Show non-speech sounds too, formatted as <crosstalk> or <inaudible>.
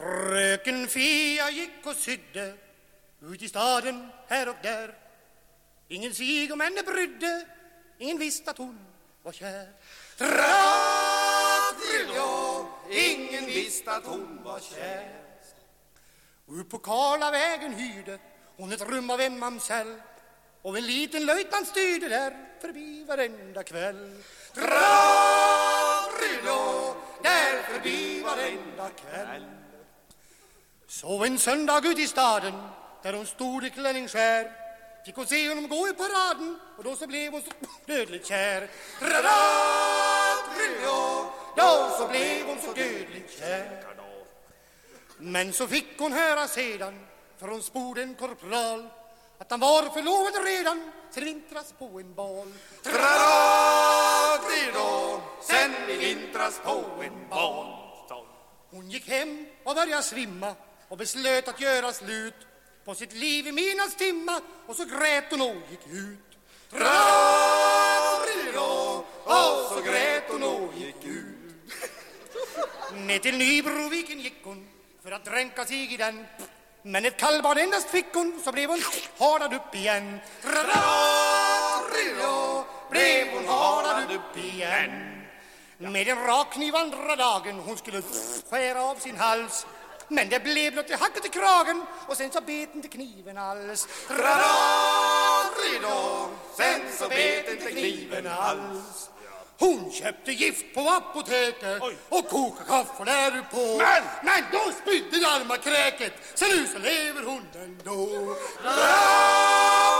Fröken Fia gick och sydde ut i staden här och där. Ingen sig om henne brydde, ingen visste att hon var kär. Tratrilå, ingen visste att hon var kär. Upp på Karlavägen hyrde hon ett rum av en mamsell och en liten löjtnant styrde där förbi varenda kväll. Tratrilå, där förbi varenda kväll. Så en söndag ut i staden där hon stod i klänningsskär fick hon se honom gå i paraden och då så blev hon så dödligt kär. Tratrilå, Då så blev hon så dödligt kär. Men så fick hon höra sedan från spoden korpral att han var förlovad redan sen vintras på en bal. Tratrilå, sen i vintras på en bal. Hon gick hem och började svimma och beslöt att göra slut på sitt liv i minnas timma och så grät hon och gick ut. Tratrilå, och så grät hon och gick ut. <laughs> Ner till Nybroviken gick hon för att dränka sig i den men ett kallbad endast fick hon så blev hon hardad upp igen. Tratrilå, blev hon Hardad upp igen. Med en rak kniv andra dagen hon skulle skära av sin hals men det blev blott i hacket i kragen och sen så bet inte kniven alls. Tratrilå, sen så bet inte kniven alls. Hon köpte gift på apoteket och kokade kaffe där på. Men! Men då spydde arma kräket så nu så lever hon ändå. Lever